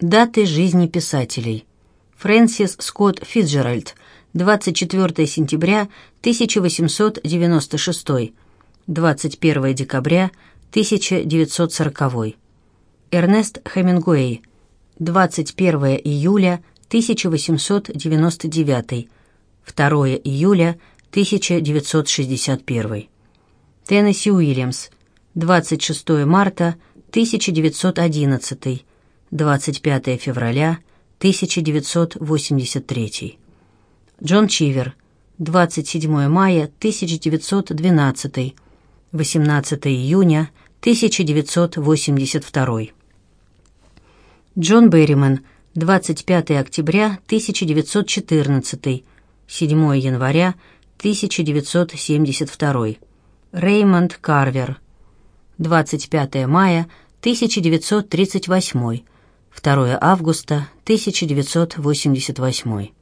Даты жизни писателей. Фрэнсис Скотт Фитджеральд, 24 сентября 1896, 21 декабря 1940. Эрнест Хемингуэй, 21 июля 1899, 2 июля 1961. Теннесси Уильямс, 26 марта 1911, 25 февраля 1983. Джон Чивер, 27 мая 1912, 18 июня 1982. Джон Берриман, 25 октября 1914, 7 января 1972. Реймонд Карвер, 25 мая 1938, 2 августа 1988.